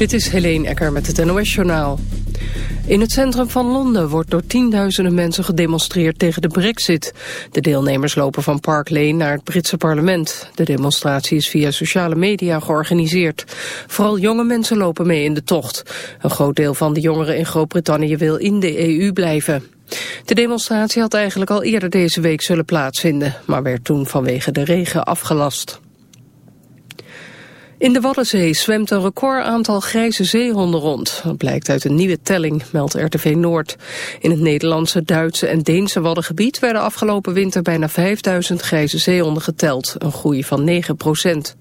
Dit is Helene Ecker met het NOS-journaal. In het centrum van Londen wordt door tienduizenden mensen gedemonstreerd tegen de brexit. De deelnemers lopen van Park Lane naar het Britse parlement. De demonstratie is via sociale media georganiseerd. Vooral jonge mensen lopen mee in de tocht. Een groot deel van de jongeren in Groot-Brittannië wil in de EU blijven. De demonstratie had eigenlijk al eerder deze week zullen plaatsvinden, maar werd toen vanwege de regen afgelast. In de Waddenzee zwemt een record aantal grijze zeehonden rond. Dat blijkt uit een nieuwe telling, meldt RTV Noord. In het Nederlandse, Duitse en Deense Waddengebied... werden afgelopen winter bijna 5000 grijze zeehonden geteld. Een groei van 9 procent.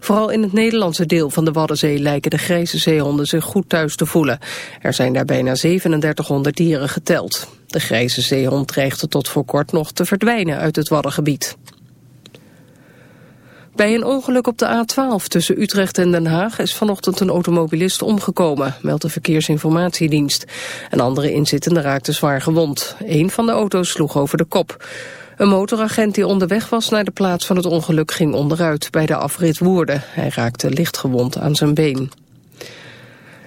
Vooral in het Nederlandse deel van de Waddenzee... lijken de grijze zeehonden zich goed thuis te voelen. Er zijn daar bijna 3700 dieren geteld. De grijze zeehond dreigde tot voor kort nog te verdwijnen uit het Waddengebied. Bij een ongeluk op de A12 tussen Utrecht en Den Haag is vanochtend een automobilist omgekomen, meldt de Verkeersinformatiedienst. Een andere inzittende raakte zwaar gewond. Een van de auto's sloeg over de kop. Een motoragent die onderweg was naar de plaats van het ongeluk ging onderuit bij de afrit Woerden. Hij raakte lichtgewond aan zijn been.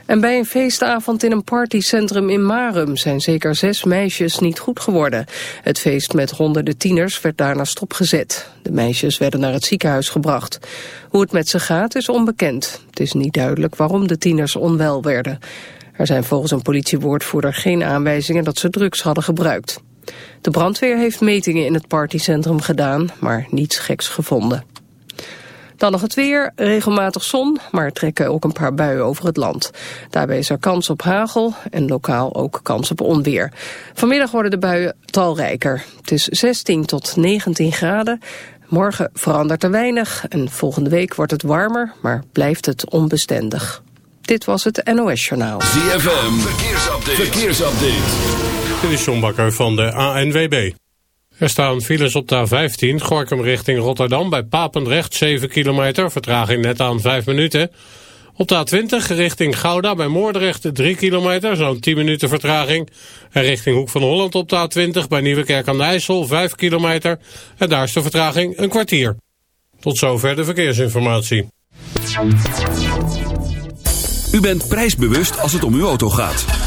En bij een feestavond in een partycentrum in Marum zijn zeker zes meisjes niet goed geworden. Het feest met honderden tieners werd daarna stopgezet. De meisjes werden naar het ziekenhuis gebracht. Hoe het met ze gaat is onbekend. Het is niet duidelijk waarom de tieners onwel werden. Er zijn volgens een politiewoordvoerder geen aanwijzingen dat ze drugs hadden gebruikt. De brandweer heeft metingen in het partycentrum gedaan, maar niets geks gevonden. Dan nog het weer, regelmatig zon, maar trekken ook een paar buien over het land. Daarbij is er kans op hagel en lokaal ook kans op onweer. Vanmiddag worden de buien talrijker. Het is 16 tot 19 graden. Morgen verandert er weinig en volgende week wordt het warmer, maar blijft het onbestendig. Dit was het NOS Journaal. ZFM, verkeersupdate. verkeersupdate. Dit is John Bakker van de ANWB. Er staan files op de A15, Gorkum richting Rotterdam... bij Papendrecht, 7 kilometer, vertraging net aan 5 minuten. Op de A20 richting Gouda bij Moordrecht, 3 kilometer, zo'n 10 minuten vertraging. En richting Hoek van Holland op de A20 bij Nieuwekerk aan de IJssel, 5 kilometer. En daar is de vertraging een kwartier. Tot zover de verkeersinformatie. U bent prijsbewust als het om uw auto gaat.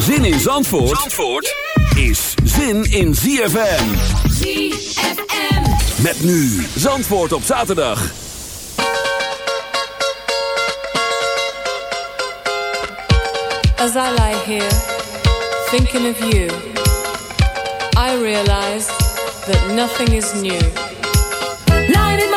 Zin in Zandvoort, Zandvoort is zin in ZFM. ZFM. Met nu Zandvoort op zaterdag. As I lie here, thinking of you, I realize that nothing is new. Lying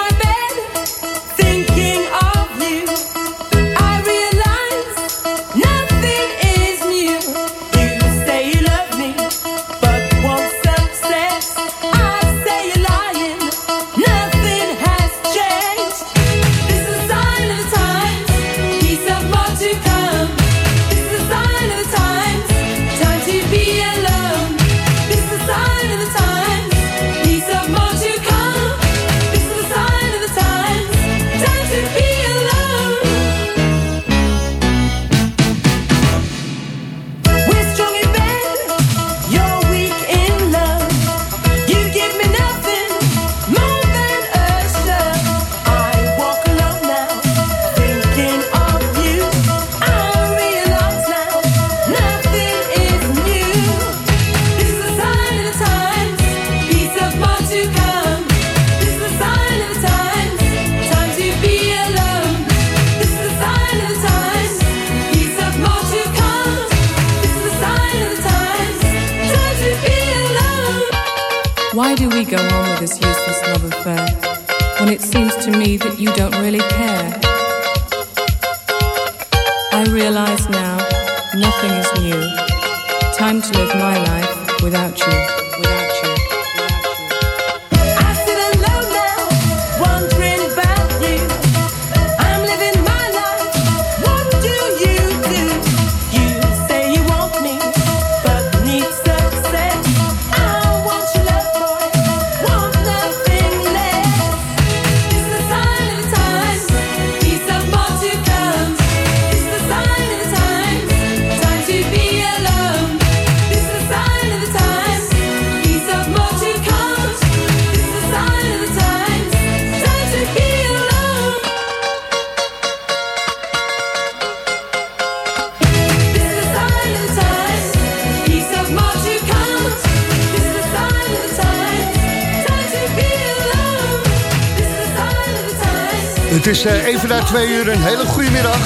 is eh, even na twee uur een hele goede middag.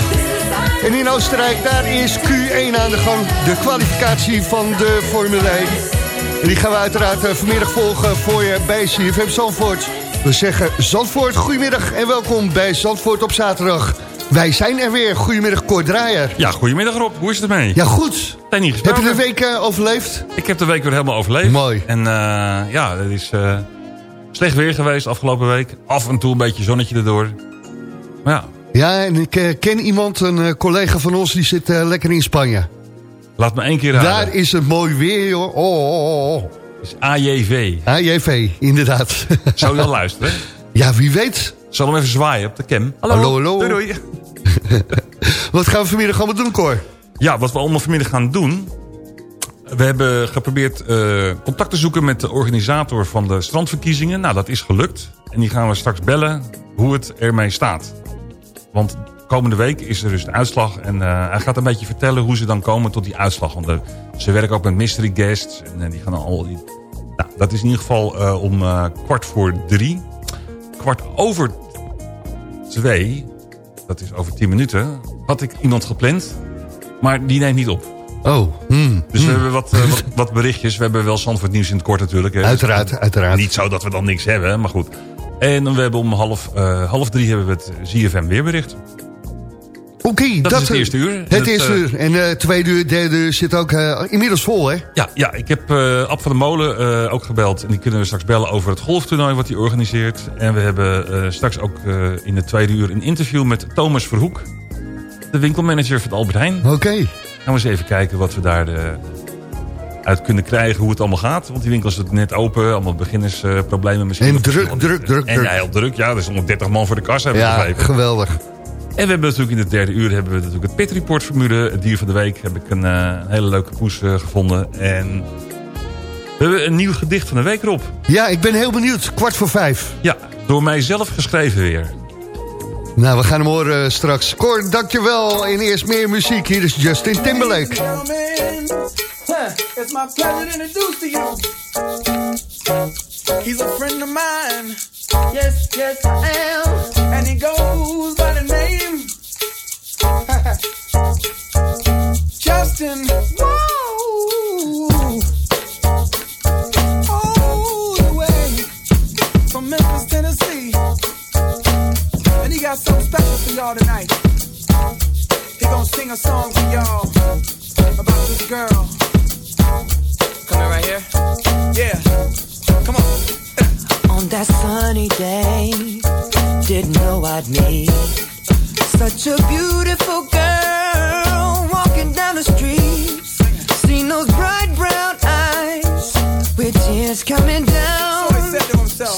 En in Oostenrijk, daar is Q1 aan de gang. De kwalificatie van de Formule 1. En die gaan we uiteraard eh, vanmiddag volgen voor je bij CFM Zandvoort. We zeggen Zandvoort, goedemiddag en welkom bij Zandvoort op zaterdag. Wij zijn er weer. Goedemiddag, Cor Draaier. Ja, goedemiddag Rob. Hoe is het ermee? Ja, goed. Zijn niet Heb je de week eh, overleefd? Ik heb de week weer helemaal overleefd. Mooi. En ja, het is slecht weer geweest afgelopen week. Af en toe een beetje zonnetje erdoor. Ja, Ja, en ik eh, ken iemand, een eh, collega van ons, die zit eh, lekker in Spanje. laat me één keer raden. Daar is het mooi weer, joh. Oh, oh, oh. is AJV. AJV, inderdaad. Zou je wel luisteren? ja, wie weet. Zal hem even zwaaien op de cam. Hallo, hallo. Doei, doei. Wat gaan we vanmiddag allemaal doen, Cor? Ja, wat we allemaal vanmiddag gaan doen... We hebben geprobeerd contact te zoeken met de organisator van de strandverkiezingen. Nou, dat is gelukt. En die gaan we straks bellen hoe het ermee staat. Want komende week is er dus de uitslag. En eh, hij gaat een beetje vertellen hoe ze dan komen tot die uitslag. Want eh, ze werken ook met mystery guests. En eh, die gaan al die... Nou, dat is in ieder geval om kwart voor drie. Kwart over twee, dat is over tien minuten, had ik iemand gepland. Maar die neemt niet op. Oh, hmm. Dus we hebben wat, wat, wat berichtjes. We hebben wel Zandvoort nieuws in het kort natuurlijk. hè. Uiteraard, uiteraard. Niet zo dat we dan niks hebben, maar goed. En we hebben om half, eh, half drie hebben we het ZFM weerbericht. Oké, Dat is het eh, eerste uur. Het eerste eh, uur. En eh tweede uur, derde uur zit ook inmiddels vol, hè? Ja, ja ik heb eh Ab van der Molen ook gebeld. En die kunnen we straks bellen over het golftoernooi wat hij organiseert. En we hebben straks ook in het tweede uur een interview met Thomas Verhoek. De winkelmanager van Albert Heijn. Oké. Gaan we eens even kijken wat we daar uit kunnen krijgen. Hoe het allemaal gaat. Want die winkel is net open. Allemaal beginnersproblemen misschien. En druk, druk, niet. druk, En druk. ja, heel druk. Ja, er is 130 man voor de kassa. Ja, geweldig. En we hebben natuurlijk in het derde uur hebben we natuurlijk het Pit Report formule. Het dier van de week heb ik een, eh, hele leuke poes eh, gevonden. En we hebben een nieuw gedicht van de week erop. Ja, ik ben heel benieuwd. Kwart voor vijf. Ja, door mij zelf geschreven weer. Nou, we gaan hem horen eh, straks. Cor, dankjewel. En eerst meer muziek. Hier is Justin Timberlake. It's my pleasure to introduce to you. He's a friend of mine. Yes, yes, I am. And he goes by the name Justin. Sing a song for y'all about this girl. Coming right here? Yeah. Come on. On that sunny day, didn't know I'd meet such a beautiful girl walking down the street. Seen those bright brown eyes with tears coming down. So he said to himself.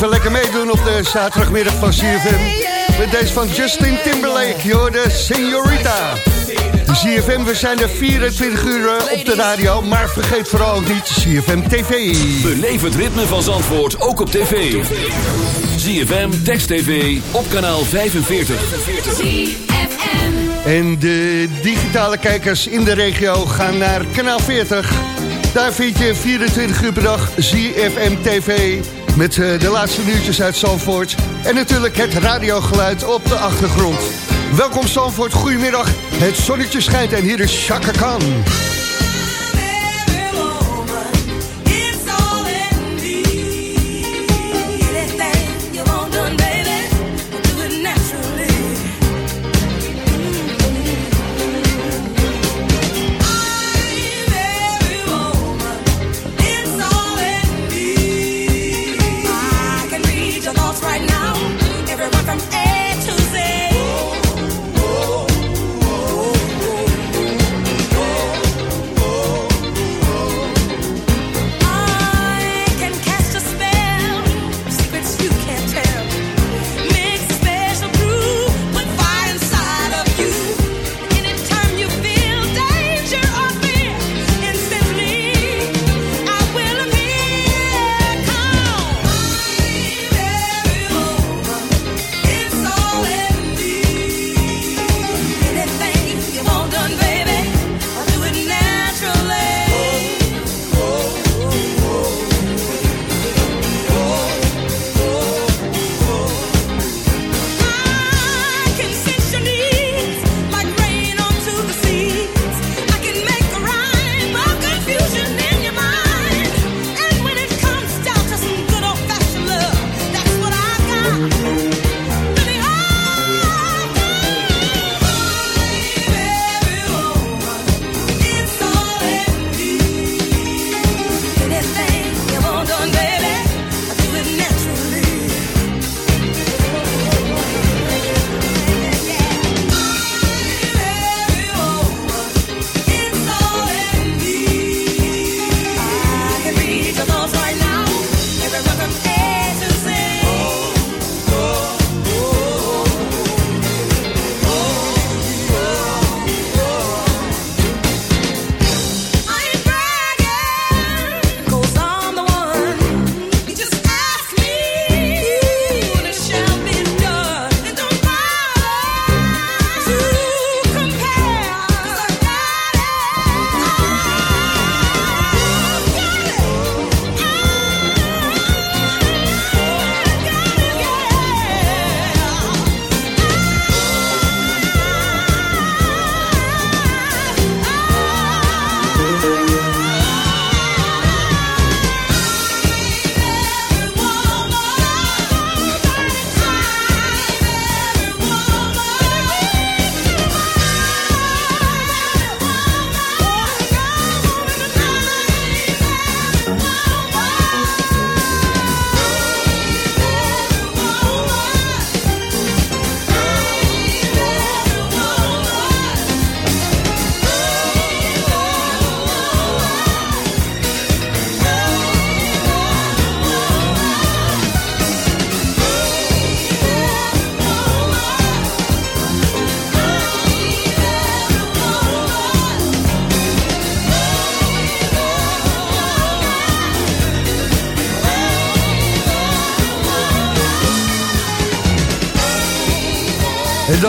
Even lekker meedoen op de zaterdagmiddag van CFM. Met deze van Justin Timberlake, joh, de Señorita. CFM, we zijn er 24 uur eh, op de radio, maar vergeet vooral ook niet CFM TV. Beleef het ritme van Zandvoort ook op tv. ZFM, Text TV, op kanaal 45. En de digitale kijkers in de regio gaan naar kanaal 40. Daar vind je 24 uur per dag ZFM TV... met eh, de laatste nieuwtjes uit Zandvoort... en natuurlijk het radiogeluid op de achtergrond. Welkom Zandvoort, goedemiddag. Het zonnetje schijnt en hier is Chaka Khan.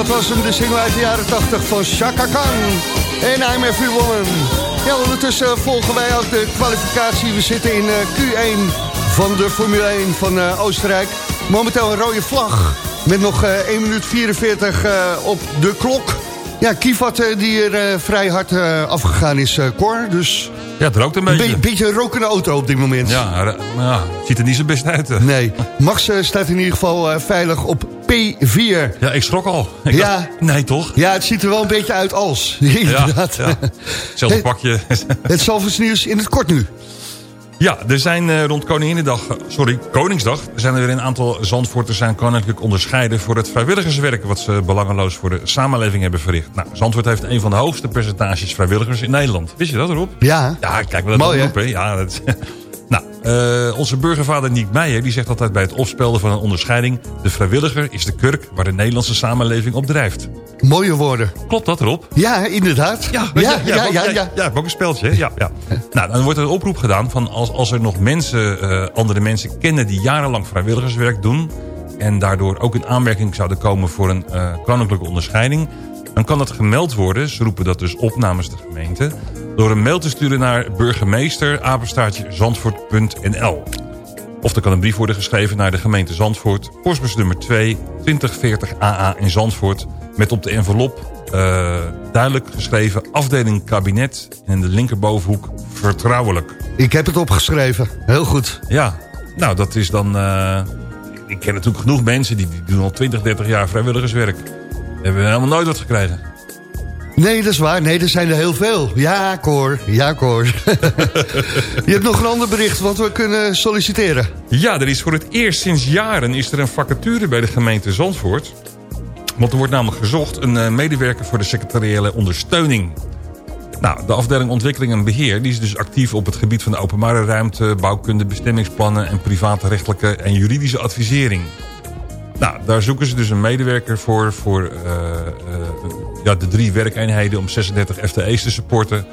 Dat was hem, de single uit de jaren 80 van Chaka Khan. En I'm Every Woman. Ja, ondertussen volgen wij ook de kwalificatie. We zitten in eh, Q1 van de Formule 1 van eh, Oostenrijk. Momenteel een rode vlag. Met nog eh, 1 minuut 44 eh, op de klok. Ja, Kivat eh, die er eh, vrij hard eh, afgegaan is, eh, Cor. Dus Ja, het rookt een een beetje. be- beetje een rokende auto op dit moment. Ja, maar ja, ziet er niet zo best uit. Nee, Max eh, staat in ieder geval eh, veilig op P4. Ja, ik schrok al. Ik Ja. dacht, nee, toch? Ja, het ziet er wel een beetje uit als. Ja, Inderdaad. ja. Hetzelfde Hey. pakje. Het Zalvers nieuws in het kort nu. Ja, er zijn eh, rond Koninginnedag, eh, sorry, Koningsdag... zijn er weer een aantal Zandvoorters zijn koninklijk onderscheiden... voor het vrijwilligerswerk wat ze belangeloos voor de samenleving hebben verricht. Nou, Zandvoort heeft een van de hoogste percentages vrijwilligers in Nederland. Wist je dat erop? Ja, Ja, kijk, we dat Mooi, hè? roepen. Ja, dat, eh, onze burgervader Niek Meijer die zegt altijd bij het opspelden van een onderscheiding... de vrijwilliger is de kurk waar de Nederlandse samenleving op drijft. mooie woorden. Klopt dat erop? Ja, inderdaad. Ja, ja, ja, ook- ja, ja. ja, ook een speltje. Ja, ja. Nou, dan wordt er een oproep gedaan van als, als er nog mensen, eh, andere mensen kennen die jarenlang vrijwilligerswerk doen en daardoor ook in aanmerking zouden komen voor een eh, koninklijke onderscheiding, dan kan dat gemeld worden, ze roepen dat dus op namens de gemeente, door een mail te sturen naar burgemeester apenstaartje zandvoort.nl. Of er kan een brief worden geschreven naar de gemeente Zandvoort, postbus nummer 2, 2040 AA in Zandvoort, met op de envelop eh, duidelijk geschreven afdeling kabinet en in de linkerbovenhoek vertrouwelijk. Ik heb het opgeschreven. Heel goed. Ja, nou dat is dan... eh, ik ken natuurlijk genoeg mensen die, die doen al 20, 30 jaar vrijwilligerswerk. Hebben helemaal nooit wat gekregen. Nee, dat is waar. Nee, er zijn er heel veel. Ja, Cor. Ja, Cor. Je hebt nog een ander bericht, want we kunnen solliciteren. Ja, er is voor het eerst sinds jaren is er een vacature bij de gemeente Zandvoort. Want er wordt namelijk gezocht een eh, medewerker voor de secretariële ondersteuning. Nou, de afdeling ontwikkeling en beheer die is dus actief op het gebied van de openbare ruimte, bouwkunde, bestemmingsplannen en private rechtelijke en juridische advisering. Nou, daar zoeken ze dus een medewerker voor, voor eh, eh, ja, de drie werkeenheden om 36 FTE's te supporten.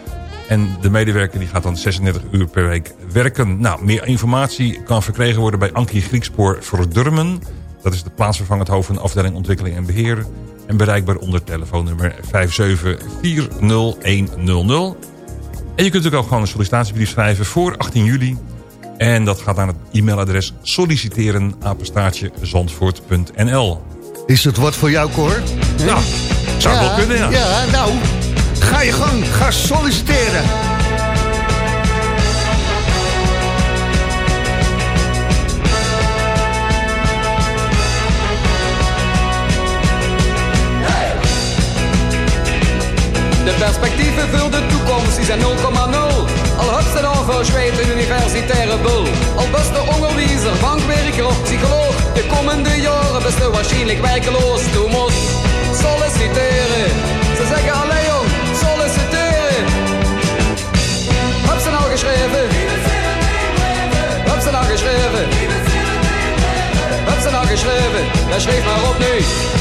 En de medewerker die gaat dan 36 uur per week werken. Nou, meer informatie kan verkregen worden bij Ankie Griekspoor Verdurmen. Dat is de plaatsvervangend hoofd van de afdeling ontwikkeling en beheer. En bereikbaar onder telefoonnummer 5740100. En je kunt natuurlijk ook gewoon een sollicitatiebrief schrijven voor 18 juli. En dat gaat naar het e-mailadres solliciteren apenstaartje zandvoort.nl. Is het wat voor jou, Cor? Nou, zou het wel kunnen, ja. Ja, nou, ga je gang. Ga solliciteren. De perspectieven voor de toekomst die zijn 0,0. Al heb ze dan verzweet een universitaire bul. Al best de onderwijzer, bankwerker of psycholoog. De komende jaren best waarschijnlijk werkeloos. Moest solliciteren. Ze zeggen alleen jong, solliciteren. Heb ze nou geschreven? Heb ze nou geschreven? Heb ze nou geschreven? Ja, schreef maar op.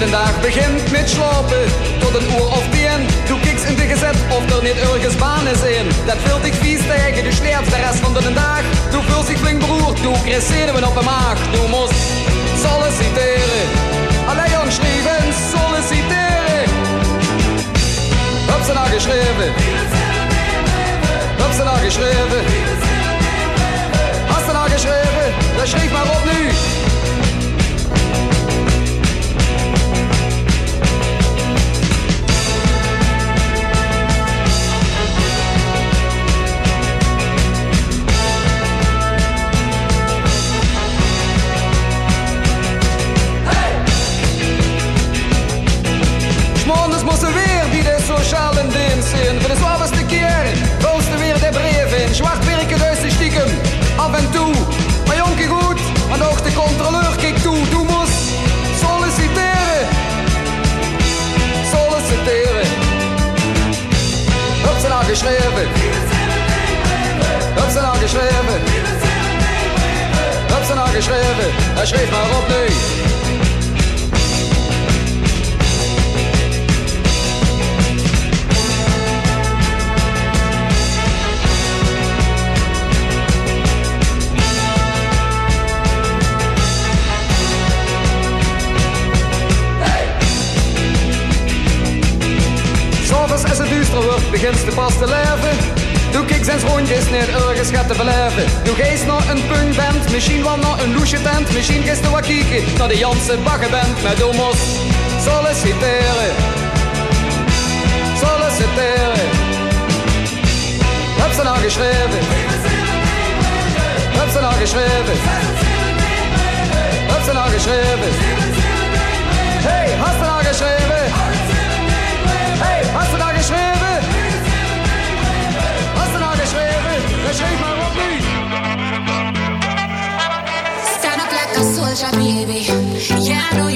De dag begint met slapen tot een uur of tien. Du kijkt in de gezet of er niet ergens banen zijn. Dat vult ik vies tegen, du sterft de rest van de dag. Du voelt zich flink beroerd, du krijgt zenuwen op de maag. Du moest solliciteren. Alleen jong schrijven, solliciteren. Heb ze nou geschreven? Heb ze nou geschreven? Hast du nou geschreven? Dan schrijf maar op nu. Geschreven? Heb ze nou geschreven? Hij schreef maar op. S'avonds als het duister wordt, begint ze pas te leven. Doe ik zijn rondjes niet ergens gaat te beleven. Doe geest naar een punkband, misschien wel naar een loesje tent. Misschien gist er wat kieken naar de Janse baggenband. Met domos solliciteren. Solliciteren. Heb ze nou geschreven? Heb ze nou geschreven? Heb ze nou geschreven? Hey, hast du nou geschreven? Like a soldier, baby. Yeah, I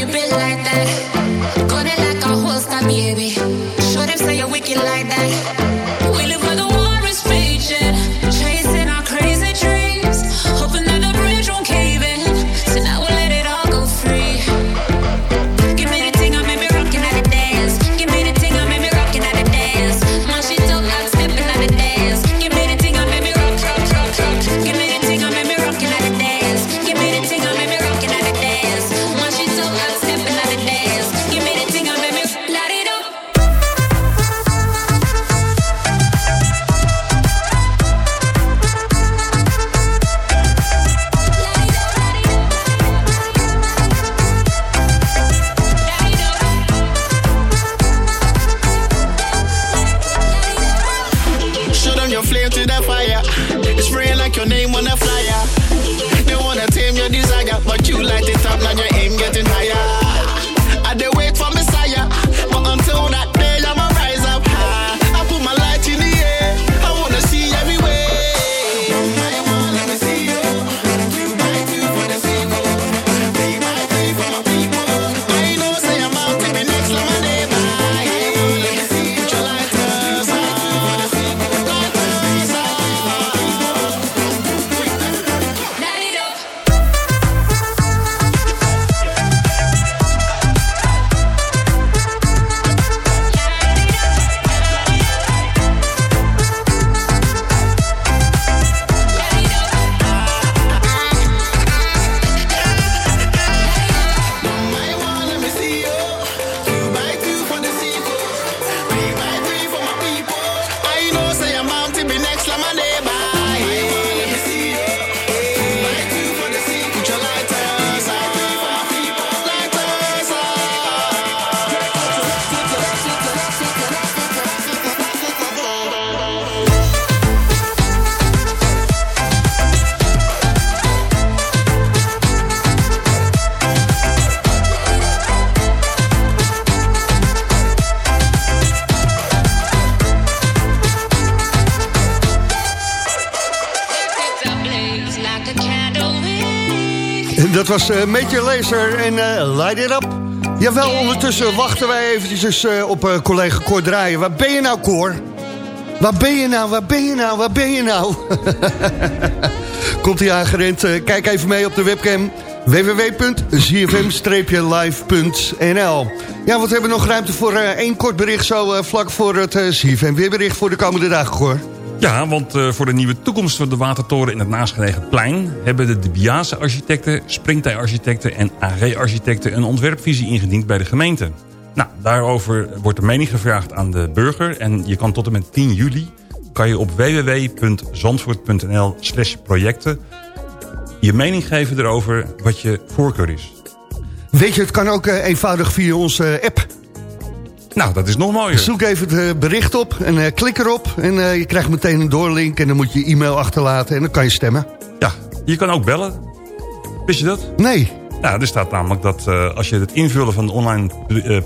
dat was eh Major Laser en eh, Light It Up. Jawel, ondertussen wachten wij eventjes eh, op collega Cor Draaien. Waar ben je nou, Cor? Waar ben je nou, waar ben je nou, waar ben je nou? Komt hij aangerend. Kijk even mee op de webcam www.zfm-live.nl Ja, want we hebben nog ruimte voor één kort bericht... zo vlak voor het uh, ZFM weerbericht voor de komende dagen, Cor. Ja, want eh, voor de nieuwe toekomst van de Watertoren in het naastgelegen plein... hebben de Debiase architecten, Springtij-architecten en AG-architecten... een ontwerpvisie ingediend bij de gemeente. Nou, daarover wordt de mening gevraagd aan de burger... en je kan tot en met 10 juli kan je op www.zandvoort.nl slash projecten... je mening geven erover wat je voorkeur is. Weet je, het kan ook eh, eenvoudig via onze eh, app. Nou, dat is nog mooier. Zoek even het eh, bericht op en eh, klik erop. En eh, je krijgt meteen een doorlink en dan moet je je e-mail achterlaten en dan kan je stemmen. Ja, je kan ook bellen. Wist je dat? Nee. Ja, er staat namelijk dat als je het invullen van de online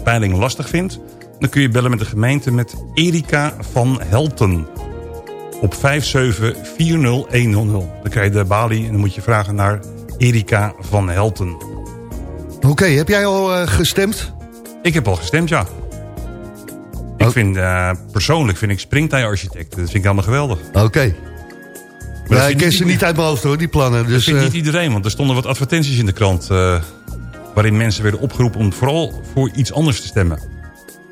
peiling lastig vindt... dan kun je bellen met de gemeente met Erika van Helten. Op 5740100. Dan krijg je de balie en dan moet je vragen naar Erika van Helten. Oké, heb jij al gestemd? Ik heb al gestemd, ja. Ik vind, eh, persoonlijk vind ik springtij-architect. Dat vind ik allemaal geweldig. Oké. dat Ja, ik ken ze niet uit mijn hoofd hoor, die plannen. Dat Dus, vindt eh, niet iedereen, want er stonden wat advertenties in de krant... eh, waarin mensen werden opgeroepen om vooral voor iets anders te stemmen.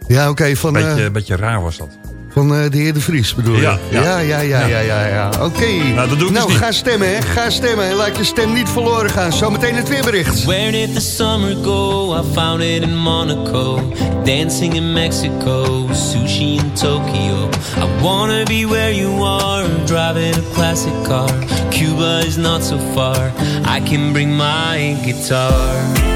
ja, oké, van, Beetje, beetje raar was dat. Van eh, de heer De Vries bedoel je? Ja, ja. ja, ja, ja, ja, ja, ja. Oké. Nou, dat doe ik dus niet. ga stemmen, hè. Ga stemmen en laat je stem niet verloren gaan. Zometeen het weerbericht. Where did the summer go? I found it in Monaco. Dancing in Mexico. Sushi in Tokyo. I wanna be where you are. Driving a classic car. Cuba is not so far. I can bring my guitar.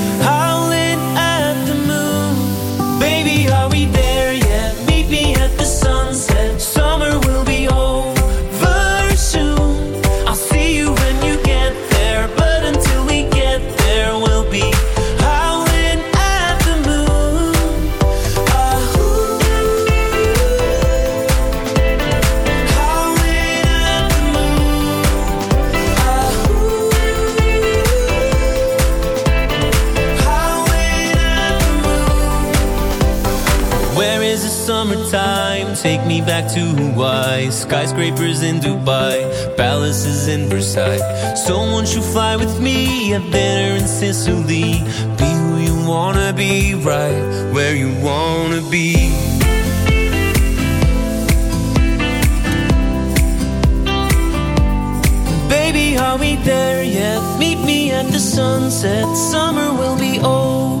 Take me back to Hawaii. Skyscrapers in Dubai, palaces in Versailles. So won't you fly with me? Have dinner in Sicily. Be who you wanna be, right where you wanna be. Baby, are we there yet? Meet me at the sunset. Summer will be over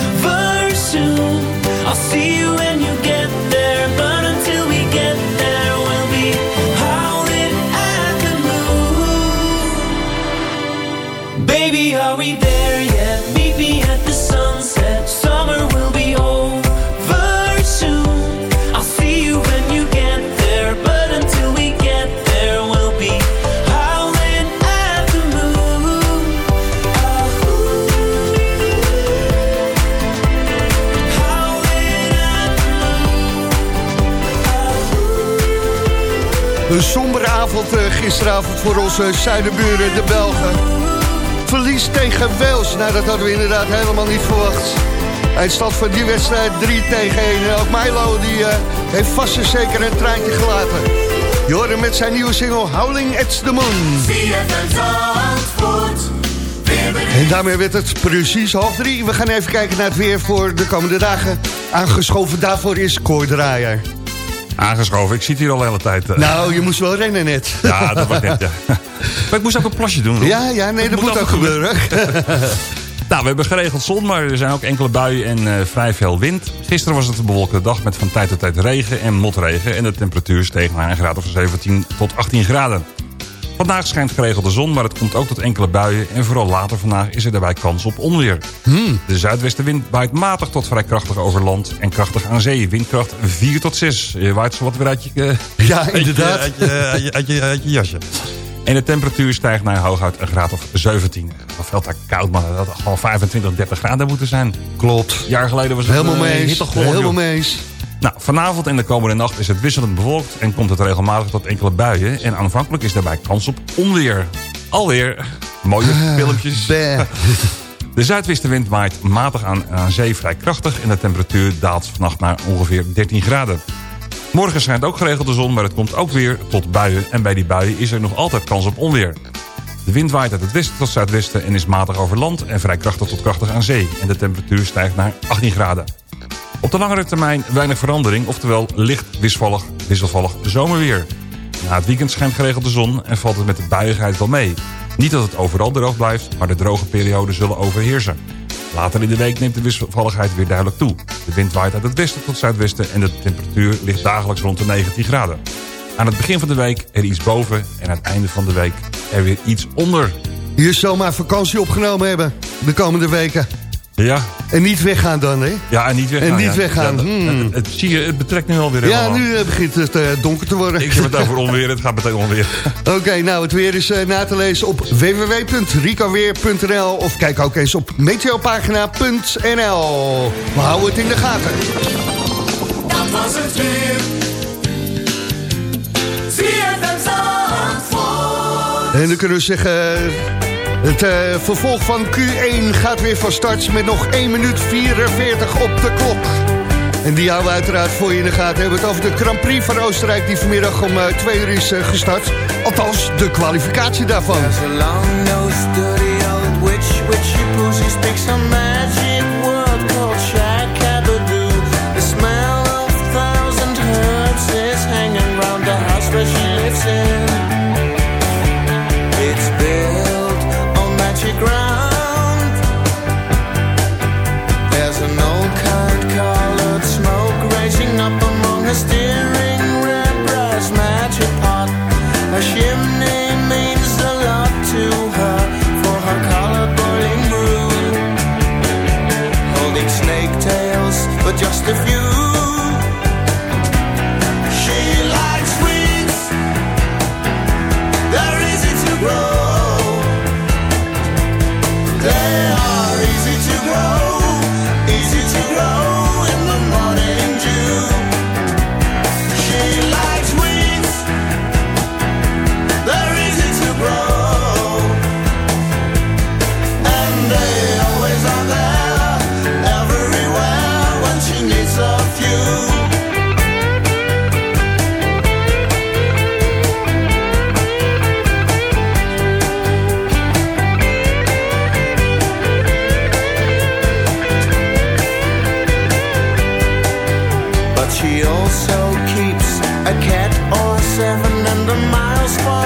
eh, gisteravond voor onze zuidenburen, de Belgen. Verlies tegen Wales. Nou, dat hadden we inderdaad helemaal niet verwacht. Eindstand van die wedstrijd 3 tegen 1. En ook Milo die, eh, heeft vast en zeker een traantje gelaten. Joren met zijn nieuwe single Howling at the Moon. En daarmee werd het precies half drie. We gaan even kijken naar het weer voor de komende dagen. Aangeschoven daarvoor is Koor Draaier. Aangeschoven, ik zit hier al de hele tijd. eh. Nou, je moest wel rennen net. Ja, dat was net, ja. Maar ik moest ook een plasje doen. Rob. Ja, ja, nee, dat moet ook gebeuren. Nou, we hebben geregeld zon, maar er zijn ook enkele buien en eh, vrij veel wind. Gisteren was het een bewolkte dag met van tijd tot tijd regen en motregen. En de temperatuur steeg naar een graad of 17 tot 18 graden. Vandaag schijnt geregeld de zon, maar het komt ook tot enkele buien. En vooral later vandaag is er daarbij kans op onweer. De zuidwestenwind waait matig tot vrij krachtig over land en krachtig aan zee. Windkracht 4 tot 6. Je waait zo wat weer uit je, Ja, inderdaad. uit je, uit je, uit je, uit je jasje. En de temperatuur stijgt naar hooguit een graad of 17. Wat veld daar koud, man. Dat had gewoon 25, 30 graden moeten zijn. Klopt. Een jaar geleden was het Helemaal eh, mee eens. Helemaal mee eens. Nou, vanavond en de komende nacht is het wisselend bewolkt... en komt het regelmatig tot enkele buien. En aanvankelijk is daarbij kans op onweer. Alweer mooie filmpjes. De zuidwestenwind waait matig aan, aan zee vrij krachtig... en de temperatuur daalt vannacht naar ongeveer 13 graden. Morgen schijnt ook geregeld de zon, maar het komt ook weer tot buien... en bij die buien is er nog altijd kans op onweer. De wind waait uit het westen tot zuidwesten en is matig over land... en vrij krachtig tot krachtig aan zee. En de temperatuur stijgt naar 18 graden. Op de langere termijn weinig verandering, oftewel licht wisselvallig, wisselvallig zomerweer. Na het weekend schijnt geregeld de zon en valt het met de buiigheid wel mee. Niet dat het overal droog blijft, maar de droge perioden zullen overheersen. Later in de week neemt de wisselvalligheid weer duidelijk toe. De wind waait uit het westen tot zuidwesten en de temperatuur ligt dagelijks rond de 19 graden. Aan het begin van de week er iets boven en aan het einde van de week er weer iets onder. Je zal maar vakantie opgenomen hebben de komende weken. Ja. En niet weggaan dan, hè? Ja, en niet weggaan. En niet ja. weggaan, Ja, hmm. het, het- zie je, het betrekt nu alweer Ja, nu eh, begint het eh, donker te worden. Ik heb het over onweer, het gaat meteen onweer. Oké, nou, het weer is eh, na te lezen op www.ricoweer.nl of kijk ook eens op meteopagina.nl. We houden het in de gaten. Dat was het weer. En dan kunnen we zeggen... Het eh, vervolg van Q1 gaat weer van start met nog 1 minuut 44 op de klok. En die houden we uiteraard voor je in de gaten. We hebben het over de Grand Prix van Oostenrijk... die vanmiddag om 2 uur is eh, gestart. Althans, de kwalificatie daarvan. A long-nosed, dirty A also keeps a cat or seven and a miles for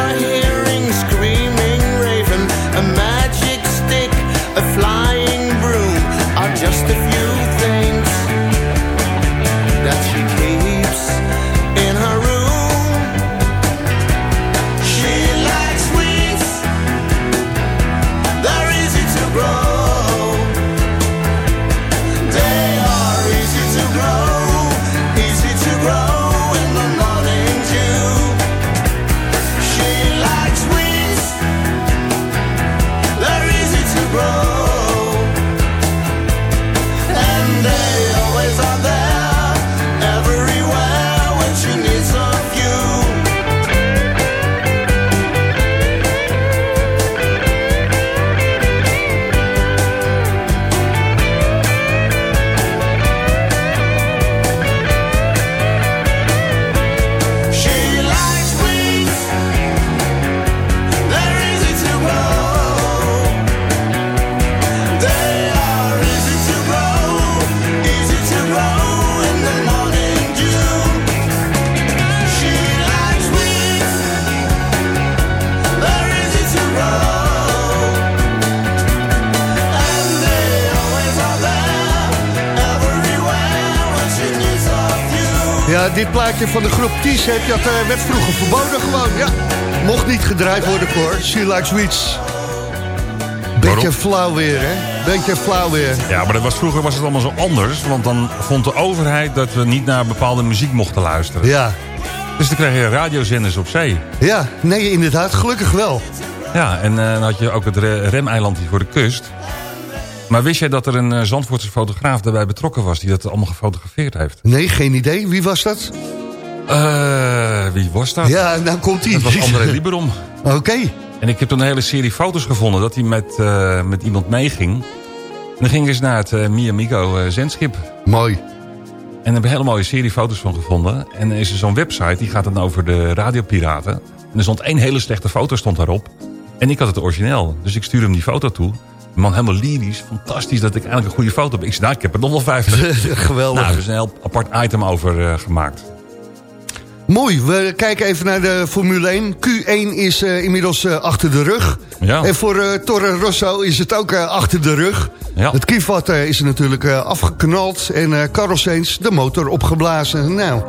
plaatje van de groep T-set, dat eh, werd vroeger verboden gewoon. Ja, mocht niet gedraaid worden voor She Likes Sweets. Beetje flauw weer, hè? Beetje flauw weer. Ja, maar dat was, vroeger was het allemaal zo anders. Want dan vond de overheid dat we niet naar bepaalde muziek mochten luisteren. Ja, Dus dan kreeg je radiozenders op zee. ja, nee, inderdaad, gelukkig wel. Ja, en eh, dan had je ook het re- remeiland hier voor de kust. Maar wist jij dat er een eh, Zandvoortse fotograaf daarbij betrokken was... die dat allemaal gefotografeerd heeft? Nee, geen idee. Wie was dat? Eh, wie was dat? Ja, nou komt hij. Dat was André Liberom. Oké. En ik heb toen een hele serie foto's gevonden... dat hij met, eh, met iemand meeging. En dan gingen ze naar het eh Miamigo zendschip. Mooi. En daar heb ik een hele mooie serie foto's van gevonden. En er is er zo'n website, die gaat dan over de radiopiraten. En er stond één hele slechte foto stond daarop. En ik had het origineel. Dus ik stuurde hem die foto toe. Man helemaal lyrisch, fantastisch dat ik eigenlijk een goede foto heb. Ik zei, nou, ik heb er nog wel vijftig. Geweldig. Nou, er is een heel apart item over eh, gemaakt. Mooi, we kijken even naar de Formule 1. Q1 is eh, inmiddels eh, achter de rug. Ja. En voor eh Torre Rosso is het ook achter de rug. Ja. Het kiefvat is er natuurlijk afgeknald en Carlos Sainz de motor opgeblazen. Nou,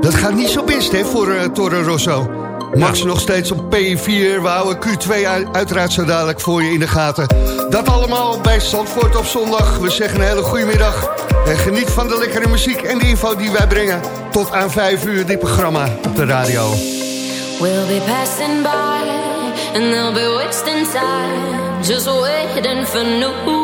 dat gaat niet zo best hè, voor Torre Rosso. Max nog steeds op P4. We houden Q2 uit- uiteraard zo dadelijk voor je in de gaten. Dat allemaal bij Zandvoort op zondag. We zeggen een hele goede middag. En geniet van de lekkere muziek en de info die wij brengen. Tot aan 5 uur dit programma op de radio. We'll be passing by and they'll be wasting time just waiting for new.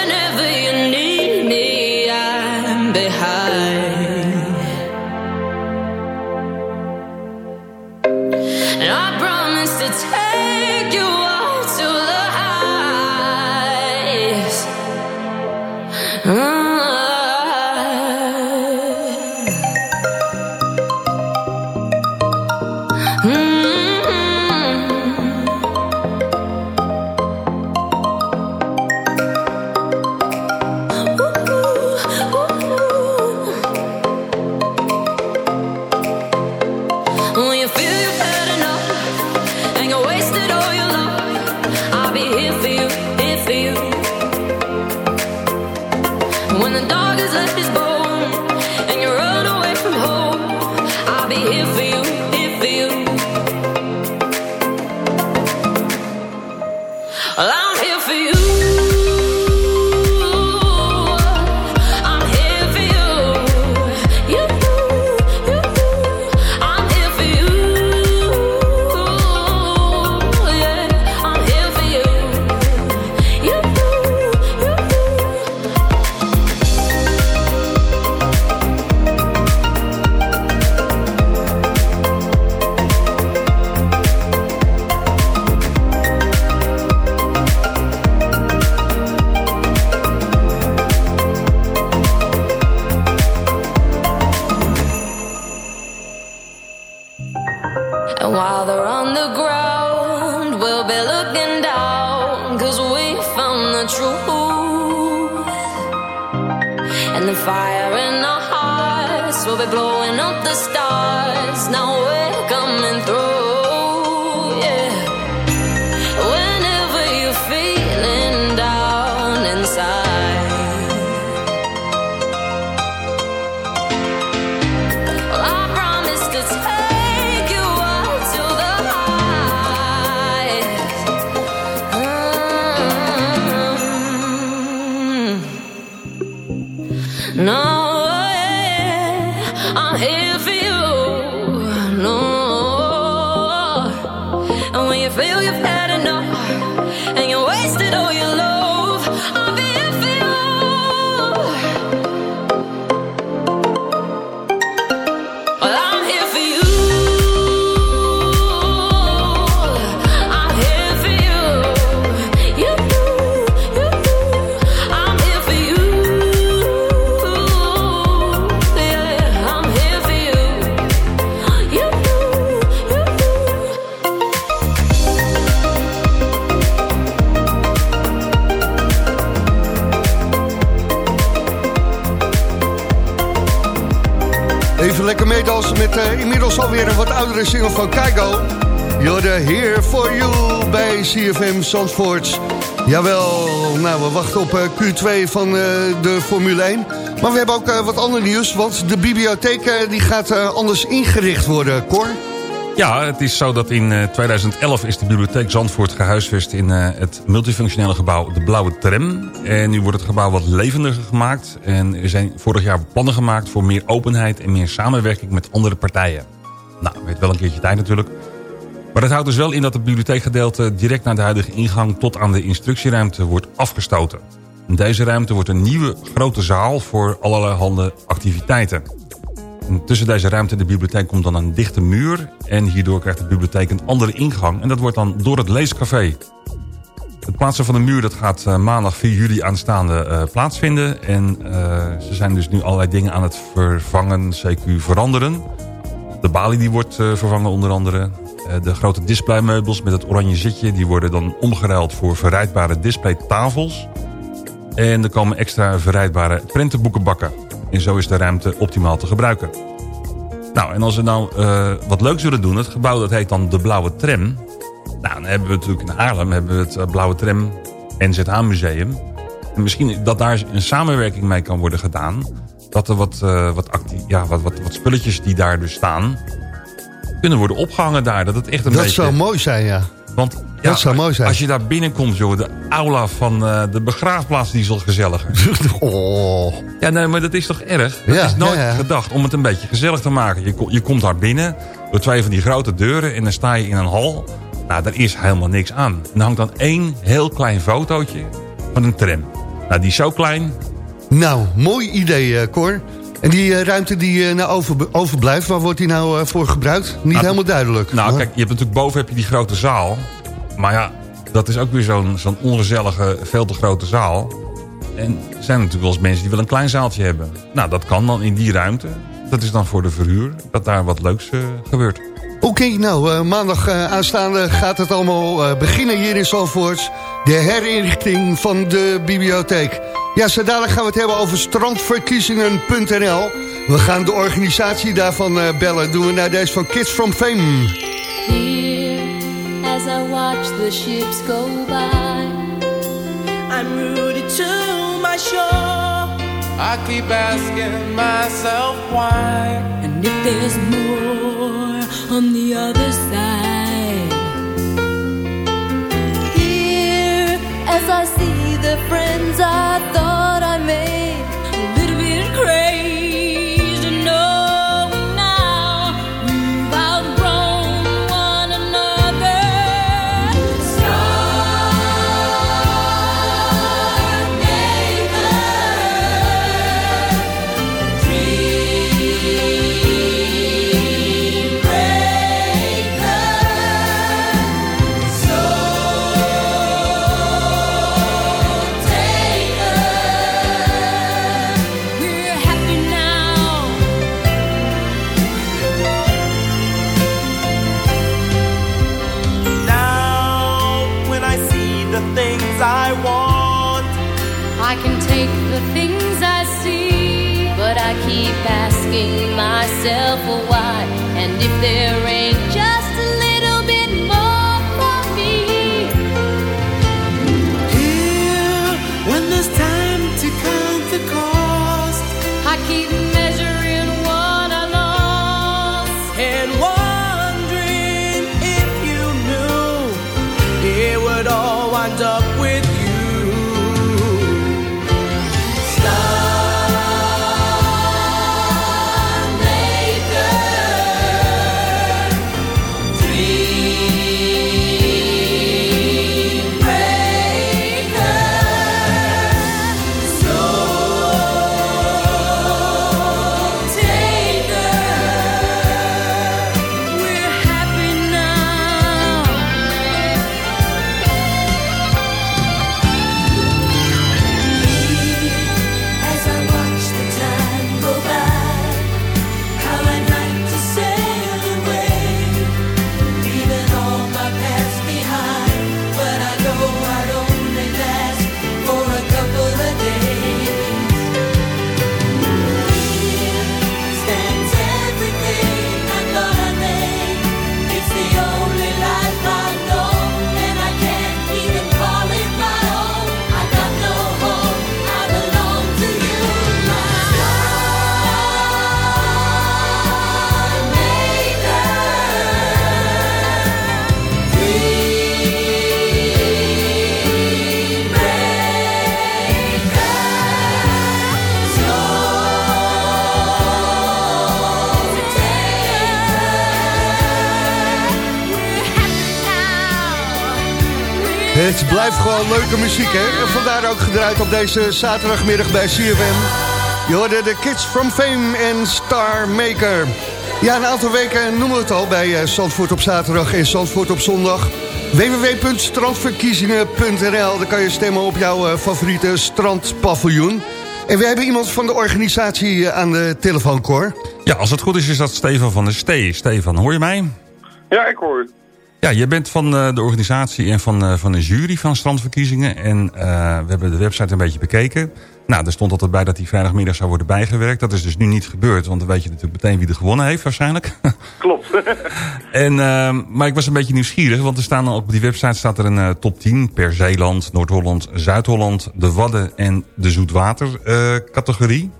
CFM Zandvoort. Jawel, nou we wachten op eh, Q2 van eh, de Formule 1. Maar we hebben ook eh, wat ander nieuws, want de bibliotheek die gaat anders ingericht worden, Cor. Ja, het is zo dat in eh, 2011 is de bibliotheek Zandvoort gehuisvest in het multifunctionele gebouw De Blauwe Tram. En nu wordt het gebouw wat levendiger gemaakt. En er zijn vorig jaar plannen gemaakt voor meer openheid en meer samenwerking met andere partijen. Nou, weet wel een keertje tijd natuurlijk. Maar houdt dus wel in dat het bibliotheekgedeelte direct naar de huidige ingang tot aan de instructieruimte wordt afgestoten. Deze ruimte wordt een nieuwe grote zaal voor allerlei handen activiteiten. En tussen deze ruimte en de bibliotheek komt dan een dichte muur. En hierdoor krijgt de bibliotheek een andere ingang. En dat wordt dan door het leescafé. Het plaatsen van de muur dat gaat eh, maandag 4 juli aanstaande eh, plaatsvinden. En eh, ze zijn dus nu allerlei dingen aan het vervangen, CQ veranderen. De balie die wordt vervangen onder andere. Eh, de grote displaymeubels met het oranje zitje... die worden dan omgeruild voor verrijdbare displaytafels. En er komen extra verrijdbare prentenboekenbakken. En zo is de ruimte optimaal te gebruiken. Nou, en als we nou eh, wat leuks willen doen... het gebouw dat heet dan de Blauwe Tram... Nou, dan hebben we natuurlijk in Haarlem hebben we het eh, Blauwe Tram NZH Museum. En misschien dat daar een samenwerking mee kan worden gedaan. Dat er wat, wat, ja, wat, wat, wat spulletjes die daar dus staan... kunnen worden opgehangen daar. Dat het echt een Dat beetje... zou mooi zijn, ja. Want ja, Dat zou mooi zijn. Als je daar binnenkomt, joh, de aula van eh, de begraafplaats die is al gezelliger. oh. Ja, nee, maar dat is toch erg? Dat Ja, is nooit ja, ja. gedacht om het een beetje gezellig te maken. Je, je komt daar binnen door twee van die grote deuren en dan sta je in een hal. Nou, daar is helemaal niks aan. En er hangt dan één heel klein fotootje van een tram. Nou, die is zo klein. Nou, mooi idee, eh, Cor. En die eh, ruimte die eh, nou over, overblijft, waar wordt die nou eh, voor gebruikt? Niet Nou, helemaal duidelijk. Nou, Maar- kijk, je hebt natuurlijk boven heb je die grote zaal. Maar ja, dat is ook weer zo'n zo'n ongezellige, veel te grote zaal. En er zijn natuurlijk wel eens mensen die wel een klein zaaltje hebben. Nou, dat kan dan in die ruimte. Dat is dan voor de verhuur, dat daar wat leuks gebeurt. Oké, nou, maandag aanstaande gaat het allemaal beginnen hier in Zandvoort. De herinrichting van de bibliotheek. Ja, zo dadelijk gaan we het hebben over strandverkiezingen.nl. We gaan de organisatie daarvan eh, bellen. Doen we naar deze van Kids from Fame. Here, as I watch the ships go by, I'm rooted to my shore. I keep asking myself why. And if there's more on the other side, there leuke muziek, hè? En vandaar ook gedraaid op deze zaterdagmiddag bij CFM. Je hoorde de Kids from Fame en Star Maker. Ja, een aantal weken noemen we het al bij eh, Zandvoort op zaterdag en Zandvoort op zondag. www.strandverkiezingen.nl Daar kan je stemmen op jouw eh, favoriete strandpaviljoen. En we hebben iemand van de organisatie eh, aan de telefoon, Cor. Ja, als het goed is, is dat Stefan van der Stee. Stefan, hoor je mij? Ja, ik hoor u. Ja, je bent van eh, de organisatie en van, eh, van de jury van strandverkiezingen. En eh, we hebben de website een beetje bekeken. Nou, er stond altijd bij dat die vrijdagmiddag zou worden bijgewerkt. Dat is dus nu niet gebeurd, want dan weet je natuurlijk meteen wie er gewonnen heeft waarschijnlijk. Klopt. En, ehm, maar ik was een beetje nieuwsgierig, want er staan op die website staat er een eh, top 10 per Zeeland, Noord-Holland, Zuid-Holland, de Wadden en de Zoetwater categorie.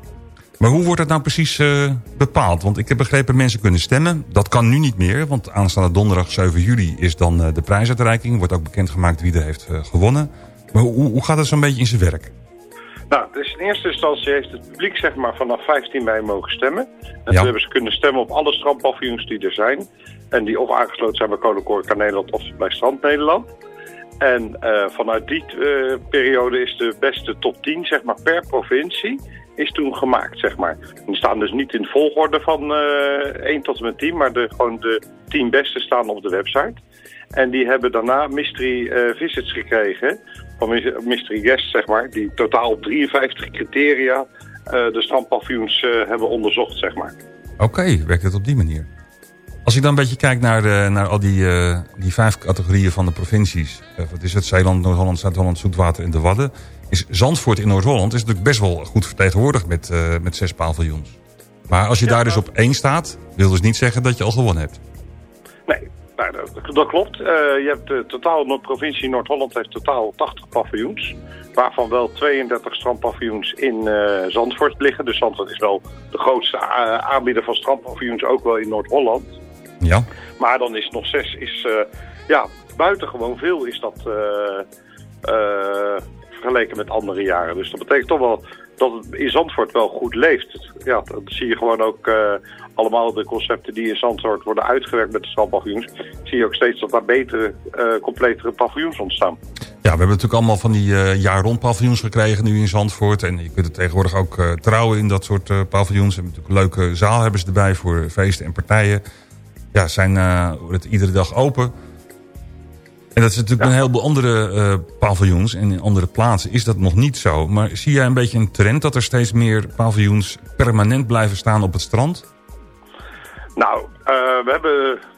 Maar hoe wordt dat nou precies eh, bepaald? Want ik heb begrepen mensen kunnen stemmen. Dat kan nu niet meer, want aanstaande donderdag 7 juli is dan eh, de prijsuitreiking. Wordt ook bekendgemaakt wie er heeft eh, gewonnen. Maar hoe, hoe gaat het zo'n beetje in zijn werk? Nou, dus in eerste instantie heeft het publiek zeg maar vanaf 15 mei mogen stemmen. En toen hebben ze kunnen stemmen op alle strandpaviljoens die er zijn. En die of aangesloten zijn bij Koninklijke Nederland of bij Strand Nederland. En vanuit die periode is de beste top 10 zeg maar per provincie is toen gemaakt zeg maar. Die staan dus niet in volgorde van eh 1 tot en met 10, maar de, gewoon de 10 beste staan op de website. En die hebben daarna mystery eh, visits gekregen, van my- mystery guests zeg maar, die totaal op 53 criteria eh, de strandpaviljoens eh, hebben onderzocht zeg maar. Oké, werkt het op die manier. Als ik dan een beetje kijk naar, eh, naar al die, eh, die vijf categorieën van de provincies. eh, wat is het? Zeeland, Noord-Holland, Zuid-Holland, Zoetwater en de Wadden. Is Zandvoort in Noord-Holland is natuurlijk best wel goed vertegenwoordigd met, eh, met zes paviljoens. Maar als je daar dus op één staat, wil dus niet zeggen dat je al gewonnen hebt. Nee, nou, dat, dat klopt. Eh, je hebt de totaal, de provincie Noord-Holland heeft totaal 80 paviljoens. Waarvan wel 32 strandpaviljoens in eh, Zandvoort liggen. Dus Zandvoort is wel de grootste eh, aanbieder van strandpaviljoens, ook wel in Noord-Holland. Ja. Maar dan is nog zes, is, eh, ja, buitengewoon veel is dat eh, eh, vergeleken met andere jaren. Dus dat betekent toch wel dat het in Zandvoort wel goed leeft. Ja, dat zie je gewoon ook eh, allemaal de concepten die in Zandvoort worden uitgewerkt met de strandpaviljoens. Zie je ook steeds dat daar betere, eh, completere paviljoens ontstaan. Ja, we hebben natuurlijk allemaal van die eh jaar rond paviljoens gekregen nu in Zandvoort. En je kunt het tegenwoordig ook trouwen in dat soort paviljoens. En natuurlijk een leuke zaal hebben ze erbij voor feesten en partijen. Ja, zijn het iedere dag open. En dat is natuurlijk een heleboel andere eh, paviljoens en in andere plaatsen is dat nog niet zo. Maar zie jij een beetje een trend dat er steeds meer paviljoens permanent blijven staan op het strand? Nou, eh, we hebben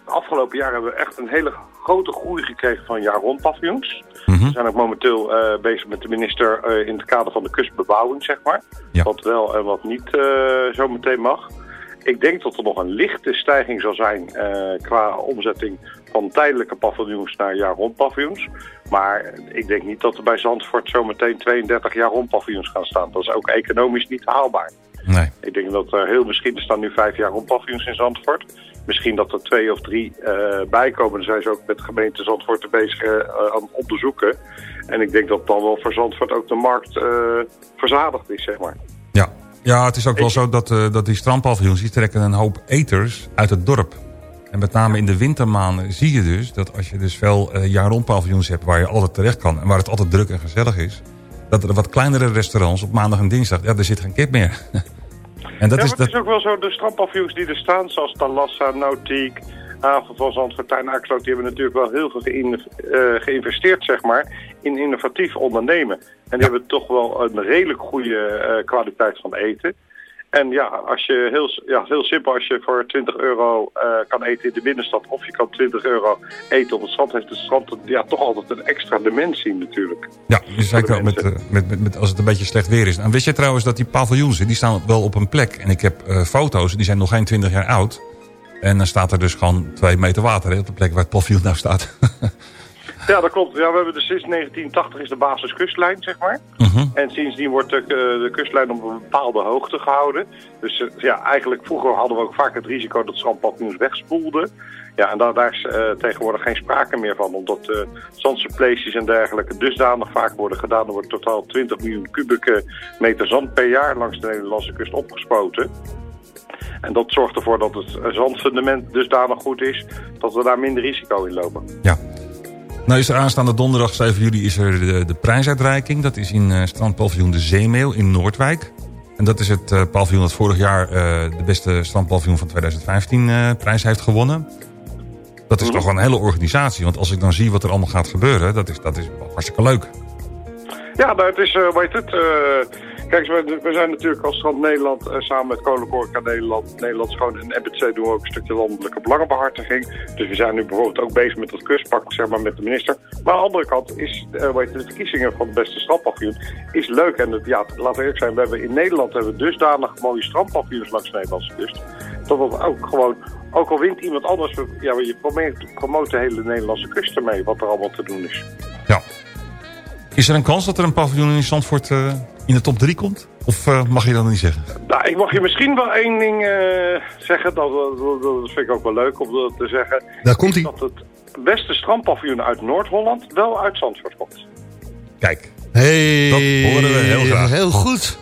de afgelopen jaren hebben we echt een hele grote groei gekregen van jaar rond paviljoens. We zijn ook momenteel eh, bezig met de minister in het kader van de kustbebouwing, zeg maar. Wat wel en wat niet zo meteen mag. Ik denk dat er nog een lichte stijging zal zijn qua omzetting van tijdelijke paviljoens naar jaar rond paviljoens. Maar ik denk niet dat er bij Zandvoort zometeen 32 jaar rond paviljoens gaan staan. Dat is ook economisch niet haalbaar. Nee. Ik denk dat er heel misschien, er staan nu vijf jaar rond paviljoens in Zandvoort. Misschien dat er twee of drie eh bijkomen. Dan zijn ze ook met de gemeente Zandvoort bezig eh, aan het onderzoeken. En ik denk dat dan wel voor Zandvoort ook de markt eh, verzadigd is, zeg maar. Ja, ja het is ook wel zo dat, eh, dat die strandpaviljoens... die trekken een hoop eters uit het dorp. En met name in de wintermaanden zie je dus... dat als je dus veel eh jaar rond paviljoens hebt... waar je altijd terecht kan en waar het altijd druk en gezellig is... dat er wat kleinere restaurants op maandag en dinsdag... ja, er zit geen kip meer. en dat ja, is... maar Dat, het is ook wel zo, de strandpaviljoens die er staan, zoals Talassa, Nautiek, Haven van Zandvoort, Tuin Akersloot, die hebben natuurlijk wel heel veel geïn- eh, geïnvesteerd, zeg maar, in innovatief ondernemen. En die hebben toch wel een redelijk goede eh, kwaliteit van eten. En ja, als je heel, ja, heel simpel, als je voor 20 euro eh, kan eten in de binnenstad, of je kan 20 euro eten op het strand, heeft het strand ja, toch altijd een extra dimensie natuurlijk. ja, zeker ook met, eh, met, met, met, als het een beetje slecht weer is. En wist je trouwens dat die paviljoens... die staan wel op een plek. En ik heb eh, foto's, die zijn nog geen 20 jaar oud... En dan staat er dus gewoon twee meter water hè, op de plek waar het paviljoen nou staat. Ja, dat klopt. Ja, we hebben dus sinds 1980 is de basiskustlijn, zeg maar. Mhm. En sindsdien wordt de, eh, de kustlijn op een bepaalde hoogte gehouden. Dus eh, ja, eigenlijk vroeger hadden we ook vaak het risico dat strandpaviljoens wegspoelden. Ja, en daar, daar is eh, tegenwoordig geen sprake meer van. Omdat uh, zandsuppleties en dergelijke dusdanig vaak worden gedaan. Er wordt totaal 20 miljoen kubieke meter zand per jaar langs de Nederlandse kust opgespoten. En dat zorgt ervoor dat het zandfundament dusdanig goed is dat we daar minder risico in lopen. Nou is er aanstaande donderdag 7 juli is er de, de prijsuitreiking. Dat is in eh strandpaviljoen De Zeemeel in Noordwijk. En dat is het eh, paviljoen dat vorig jaar eh, de beste strandpaviljoen van 2015 eh, prijs heeft gewonnen. Dat is toch wel een hele organisatie. Want als ik dan zie wat er allemaal gaat gebeuren, dat is, dat is hartstikke leuk. Ja, nou, het is, heet het, Kijk, we, zijn natuurlijk als Strand Nederland eh, samen met Koninklijke Nederland, Nederland Schoon en NBC doen we ook een stukje landelijke belangenbehartiging. Dus we zijn nu bijvoorbeeld ook bezig met dat kustpak, zeg maar, met de minister. Maar aan de andere kant is, eh weet de verkiezingen van het beste strandpaviljoen is leuk. En ja, laten we eerlijk zijn, we hebben in Nederland hebben we dusdanig mooie strandpaviljoens langs de Nederlandse kust. Dat we ook gewoon, ook al wint iemand anders, ja, je promoot de hele Nederlandse kust ermee, wat er allemaal te doen is. Is er een kans dat er een paviljoen in Zandvoort eh, in de top 3 komt? Of eh, mag je dat niet zeggen? Nou, ik mag je misschien wel één ding eh, zeggen. Dat, dat, dat vind ik ook wel leuk om dat te zeggen. Daar komt Dat het beste strandpaviljoen uit Noord-Holland wel uit Zandvoort komt. Kijk, Hey, dat horen we heel graag. Heel goed.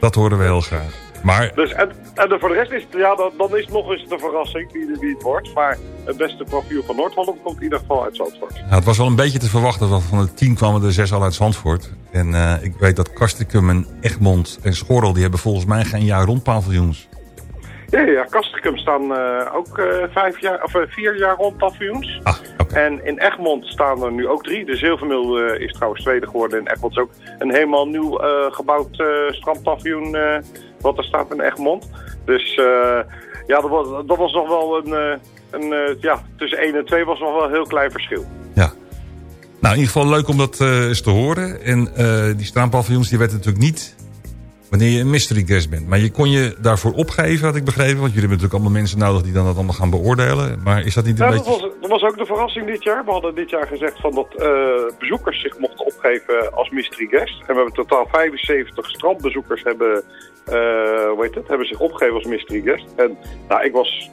Dat horen we heel graag. Maar Dus, en, en voor de rest is het, ja, dan, dan is het nog eens de verrassing wie, wie het wordt. Maar het beste paviljoen van Noord-Holland komt in ieder geval uit Zandvoort. ja, het was wel een beetje te verwachten. Want van de 10 kwamen er zes al uit Zandvoort. En eh, ik weet dat Kastrikum en Egmond en Schorrel... die hebben volgens mij geen jaar rond paviljoens. Ja, ja, Castricum staan eh, ook eh, vijf jaar, of, vier jaar rond paviljoens. En in Egmond staan er nu ook drie. De Zilvermil eh, is trouwens tweede geworden. En Egmond is ook een helemaal nieuw gebouwd strandpaviljoen wat er staat in Egmond. Dus eh, ja, dat was, dat was nog wel een... eh, een eh, ja, tussen 1 en 2 was nog wel een heel klein verschil. Nou, in ieder geval leuk om dat eens te horen. En die strandpaviljoens die werden natuurlijk niet wanneer je een mystery guest bent. Maar je kon je daarvoor opgeven, had ik begrepen. Want jullie hebben natuurlijk allemaal mensen nodig die dan dat allemaal gaan beoordelen. Maar is dat niet een Ja, dat beetje... was, dat was ook de verrassing dit jaar. We hadden dit jaar gezegd van dat bezoekers zich mochten opgeven als mystery guest. En we hebben totaal 75 strandbezoekers hebben, hoe heet hebben zich opgegeven als mystery guest. En nou, ik was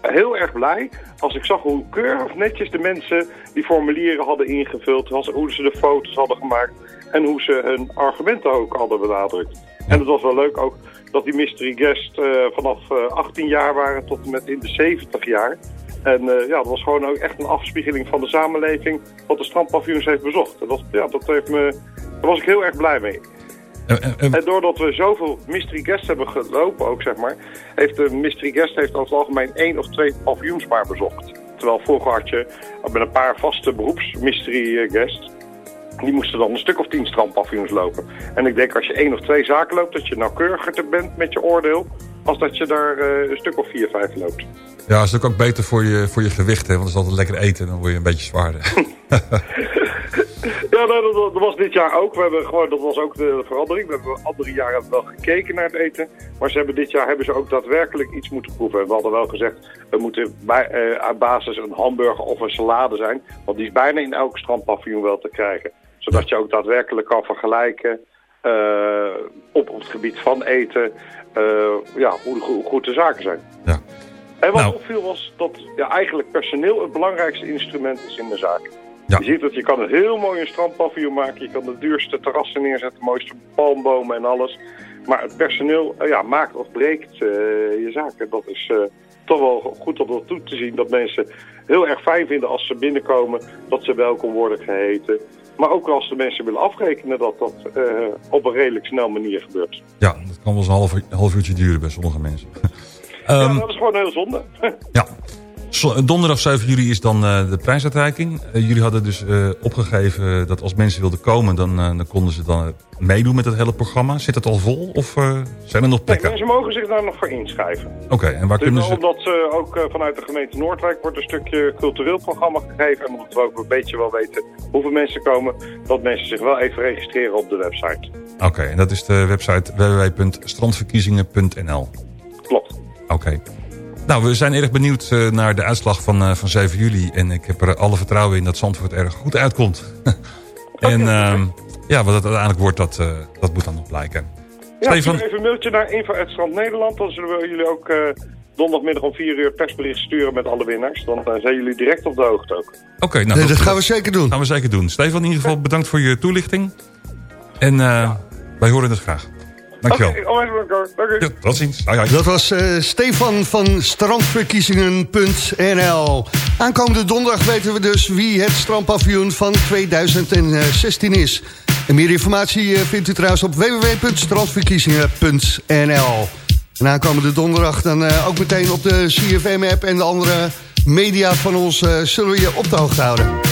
heel erg blij als ik zag hoe keurig netjes de mensen die formulieren hadden ingevuld. Hoe ze de foto's hadden gemaakt en hoe ze hun argumenten ook hadden benadrukt. En het was wel leuk ook dat die mystery guest eh, vanaf eh, 18 jaar waren tot en met in de 70 jaar. En eh, ja, dat was gewoon ook echt een afspiegeling van de samenleving wat de strandpaviljoens heeft bezocht. En dat, ja, dat heeft me, daar was ik heel erg blij mee. En doordat we zoveel mystery guests hebben gelopen ook, zeg maar, heeft de mystery guest heeft over het algemeen één of twee paviljoens maar bezocht. Terwijl vroeger had je met een paar vaste beroeps mystery eh, guests. Die moesten dan een stuk of tien strandpaviljoens lopen. En ik denk als je één of twee zaken loopt, dat je nauwkeuriger bent met je oordeel. Als dat je daar eh, een stuk of vier, vijf loopt. Ja, dat is ook beter voor je, voor je gewicht, hè, want het is altijd lekker eten. Dan word je een beetje zwaarder. Ja, nou, dat, dat was dit jaar ook. We hebben gewoon, dat was ook de verandering. We hebben andere jaren hebben wel gekeken naar het eten. Maar ze hebben dit jaar hebben ze ook daadwerkelijk iets moeten proeven. En we hadden wel gezegd, we moeten bij, eh, aan basis een hamburger of een salade zijn. Want die is bijna in elk strandpaviljoen wel te krijgen. Zodat je ook daadwerkelijk kan vergelijken eh, op, op het gebied van eten. eh, ja, hoe, hoe goed de zaken zijn. En wat opviel was dat ja, eigenlijk personeel het belangrijkste instrument is in de zaak. Je ziet dat je kan een heel mooi een strandpaviljoen maken. Je kan de duurste terrassen neerzetten, de mooiste palmbomen en alles. Maar het personeel eh, ja, maakt of breekt je zaken. Dat is toch wel goed om dat toe te zien. Dat mensen heel erg fijn vinden als ze binnenkomen. Dat ze welkom worden geheten. Maar ook als de mensen willen afrekenen dat dat eh, op een redelijk snel manier gebeurt. ja, dat kan wel eens een half, half uurtje duren bij sommige mensen. ja, Ehm, dat is gewoon heel zonde. Zo- Donderdag 7 juli is dan eh, de prijsuitreiking. Eh, jullie hadden dus eh, opgegeven dat als mensen wilden komen... dan, eh, dan konden ze dan eh, meedoen met het hele programma. Zit het al vol of eh, zijn er nog plekken? mensen mogen zich daar nog voor inschrijven. Oké, en waar Dus kunnen ze... omdat ook eh, vanuit de gemeente Noordwijk wordt een stukje cultureel programma gegeven. En omdat we ook een beetje wel weten hoeveel mensen komen, dat mensen zich wel even registreren op de website. Oké, en dat is de website www.strandverkiezingen.nl. Klopt. Oké. Nou, we zijn erg benieuwd eh, naar de uitslag van, eh, van 7 juli. En ik heb er alle vertrouwen in dat Zandvoort erg goed uitkomt. en ehm, ja, wat het uiteindelijk wordt, dat, eh, dat moet dan nog blijken. Ja, Stefan, even een mailtje naar info.strand Nederland. Dan zullen we jullie ook eh, donderdagmiddag om 4 uur persbericht sturen met alle winnaars. Dan zijn jullie direct op de hoogte ook. Oké, nou, dat gaan we zeker doen. gaan we zeker doen. Stefan, in ieder geval bedankt voor je toelichting. En eh, wij horen het graag. Dankjewel. Oké, alweer elkaar. Dank u. Ja, tot ziens. Dat was eh, Stefan van strandverkiezingen.nl. Aankomende donderdag weten we dus wie het strandpaviljoen van 2016 is. En meer informatie eh, vindt u trouwens op www.strandverkiezingen.nl. En aankomende donderdag dan eh, ook meteen op de CFM-app en de andere media van ons eh, zullen we je op de hoogte houden.